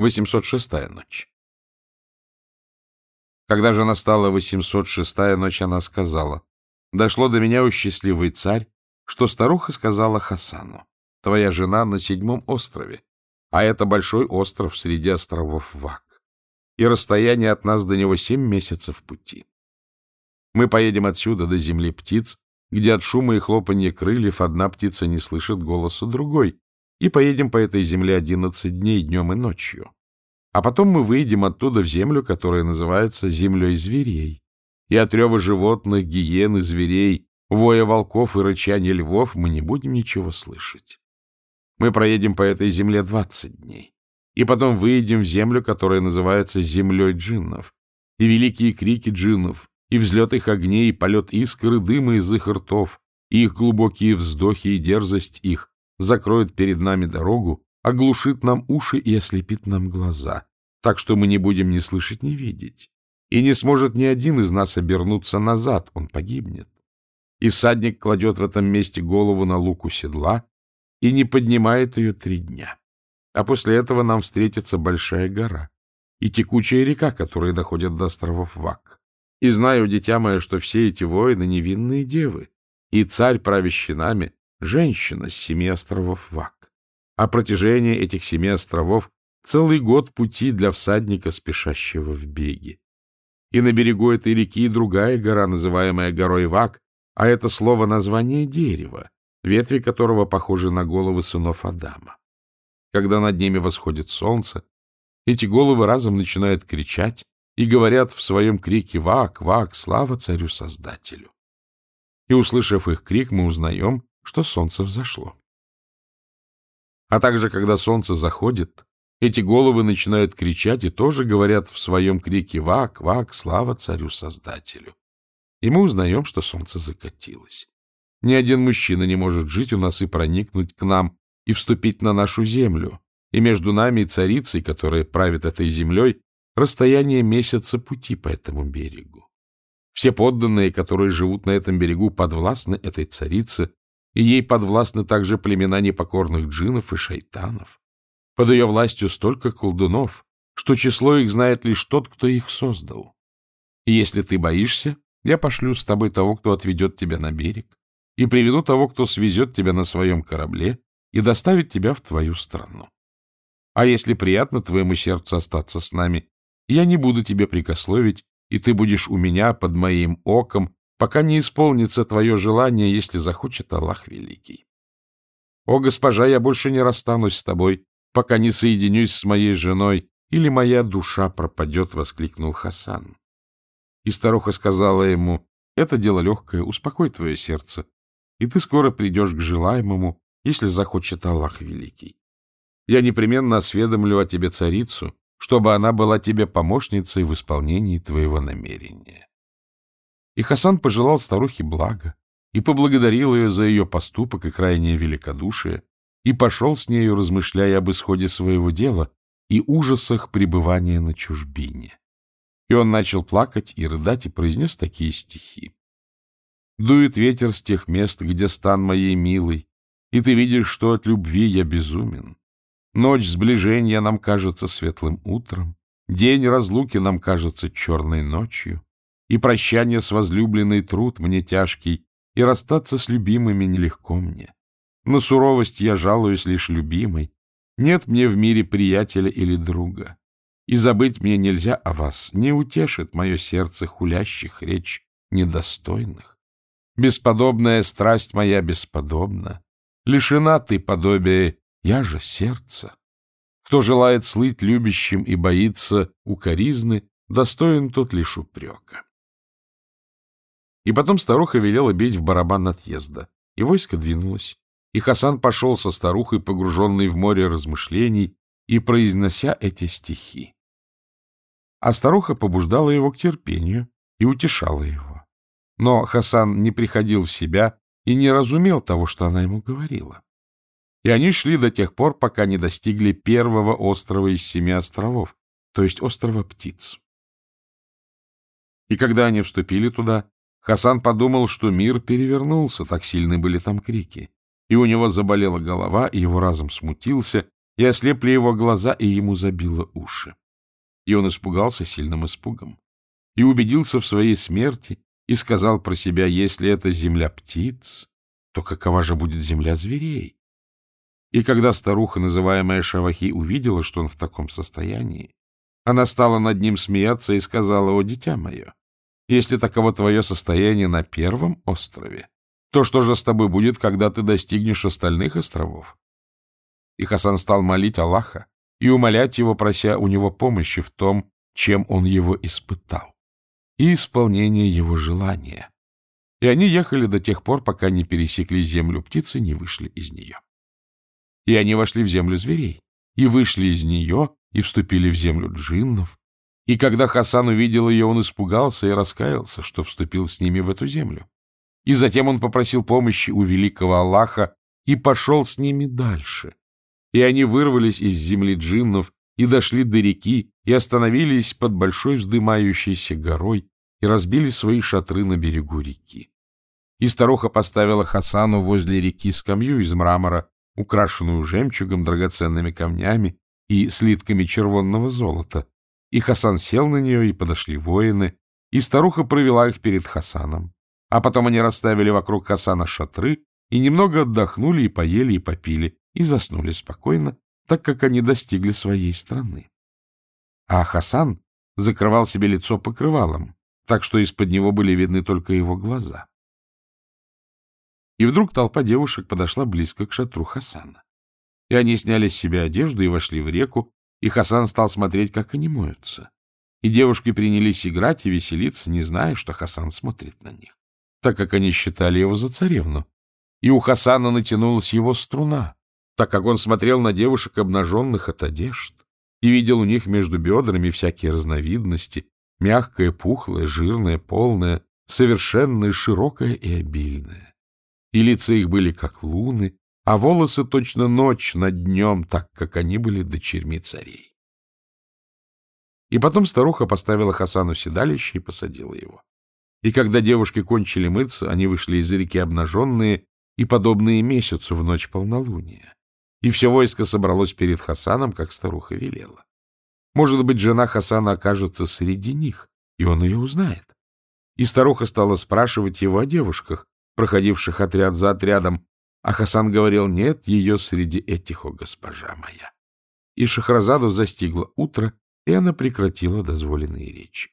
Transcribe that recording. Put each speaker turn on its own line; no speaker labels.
806-я ночь. Когда же настала 806-я ночь, она сказала, «Дошло до меня, у счастливый царь, что старуха сказала Хасану, твоя жена на седьмом острове, а это большой остров среди островов Вак, и расстояние от нас до него семь месяцев пути. Мы поедем отсюда до земли птиц, где от шума и хлопанья крыльев одна птица не слышит голоса другой, и поедем по этой земле одиннадцать дней днем и ночью. А потом мы выйдем оттуда в землю, которая называется землей зверей. И от рева животных, гиен и зверей, воя волков и рычания львов мы не будем ничего слышать. Мы проедем по этой земле двадцать дней. И потом выйдем в землю, которая называется землей джиннов. И великие крики джиннов, и взлет их огней, и полет искр и дыма из их ртов, и их глубокие вздохи и дерзость их закроют перед нами дорогу, оглушит нам уши и ослепит нам глаза, так что мы не будем ни слышать, ни видеть. И не сможет ни один из нас обернуться назад, он погибнет. И всадник кладет в этом месте голову на луку седла и не поднимает ее три дня. А после этого нам встретится большая гора и текучая река, которая доходит до островов Вак. И знаю, дитя мое, что все эти воины — невинные девы, и царь, правящий нами, — женщина с семи островов Вак. А протяжение этих семи островов — целый год пути для всадника, спешащего в беге. И на берегу этой реки другая гора, называемая горой Вак, а это слово — название дерева, ветви которого похожи на головы сынов Адама. Когда над ними восходит солнце, эти головы разом начинают кричать, и говорят в своем крике «Вак, вак, слава царю-создателю». И, услышав их крик, мы узнаем, что солнце взошло. А также, когда солнце заходит, эти головы начинают кричать и тоже говорят в своем крике «Вак, вак, слава царю-создателю». И мы узнаем, что солнце закатилось. Ни один мужчина не может жить у нас и проникнуть к нам, и вступить на нашу землю, и между нами и царицей, которая правит этой землей, расстояние месяца пути по этому берегу. Все подданные, которые живут на этом берегу, подвластны этой царице, и ей подвластны также племена непокорных джинов и шайтанов. Под ее властью столько колдунов, что число их знает лишь тот, кто их создал. И если ты боишься, я пошлю с тобой того, кто отведет тебя на берег, и приведу того, кто свезет тебя на своем корабле и доставит тебя в твою страну. А если приятно твоему сердцу остаться с нами я не буду тебе прикословить, и ты будешь у меня под моим оком, пока не исполнится твое желание, если захочет Аллах Великий. О, госпожа, я больше не расстанусь с тобой, пока не соединюсь с моей женой, или моя душа пропадет, — воскликнул Хасан. И старуха сказала ему, — это дело легкое, успокой твое сердце, и ты скоро придешь к желаемому, если захочет Аллах Великий. Я непременно осведомлю о тебе царицу, чтобы она была тебе помощницей в исполнении твоего намерения. И Хасан пожелал старухе блага и поблагодарил ее за ее поступок и крайнее великодушие, и пошел с нею, размышляя об исходе своего дела и ужасах пребывания на чужбине. И он начал плакать и рыдать и произнес такие стихи. «Дует ветер с тех мест, где стан моей милой, и ты видишь, что от любви я безумен. Ночь сближения нам кажется светлым утром, день разлуки нам кажется черной ночью, и прощание с возлюбленной труд мне тяжкий, и расстаться с любимыми нелегко мне. На суровость я жалуюсь лишь любимой, нет мне в мире приятеля или друга. И забыть мне нельзя о вас, не утешит мое сердце хулящих речь недостойных. Бесподобная страсть моя бесподобна, лишена ты подобия я же сердце. Кто желает слыть любящим и боится укоризны, достоин тот лишь упрека. И потом старуха велела бить в барабан отъезда, и войско двинулось. И Хасан пошел со старухой, погруженной в море размышлений, и произнося эти стихи. А старуха побуждала его к терпению и утешала его. Но Хасан не приходил в себя и не разумел того, что она ему говорила. И они шли до тех пор, пока не достигли первого острова из семи островов, то есть острова Птиц. И когда они вступили туда, Хасан подумал, что мир перевернулся, так сильны были там крики. И у него заболела голова, и его разум смутился, и ослепли его глаза, и ему забило уши. И он испугался сильным испугом, и убедился в своей смерти, и сказал про себя, если это земля птиц, то какова же будет земля зверей? И когда старуха, называемая Шавахи, увидела, что он в таком состоянии, она стала над ним смеяться и сказала, «О, дитя мое, если таково твое состояние на первом острове, то что же с тобой будет, когда ты достигнешь остальных островов? И Хасан стал молить Аллаха и умолять его, прося у него помощи в том, чем он его испытал, и исполнение его желания. И они ехали до тех пор, пока не пересекли землю птицы, не вышли из нее. И они вошли в землю зверей, и вышли из нее, и вступили в землю джиннов. И когда Хасан увидел ее, он испугался и раскаялся, что вступил с ними в эту землю. И затем он попросил помощи у великого Аллаха и пошел с ними дальше. И они вырвались из земли джиннов и дошли до реки, и остановились под большой вздымающейся горой, и разбили свои шатры на берегу реки. И старуха поставила Хасану возле реки скамью из мрамора, украшенную жемчугом, драгоценными камнями и слитками червонного золота. И Хасан сел на нее, и подошли воины, и старуха провела их перед Хасаном. А потом они расставили вокруг Хасана шатры и немного отдохнули и поели и попили, и заснули спокойно, так как они достигли своей страны. А Хасан закрывал себе лицо покрывалом, так что из-под него были видны только его глаза. И вдруг толпа девушек подошла близко к шатру Хасана. И они сняли с себя одежду и вошли в реку, и Хасан стал смотреть, как они моются. И девушки принялись играть и веселиться, не зная, что Хасан смотрит на них так как они считали его за царевну. И у Хасана натянулась его струна, так как он смотрел на девушек, обнаженных от одежд, и видел у них между бедрами всякие разновидности, мягкое, пухлое, жирное, полное, совершенное, широкое и обильное. И лица их были как луны, а волосы точно ночь над днем, так как они были дочерьми царей. И потом старуха поставила Хасану седалище и посадила его. И когда девушки кончили мыться, они вышли из реки обнаженные и подобные месяцу в ночь полнолуния. И все войско собралось перед Хасаном, как старуха велела. Может быть, жена Хасана окажется среди них, и он ее узнает. И старуха стала спрашивать его о девушках, проходивших отряд за отрядом, а Хасан говорил, нет ее среди этих, о госпожа моя. И Шахразаду застигло утро, и она прекратила дозволенные речи.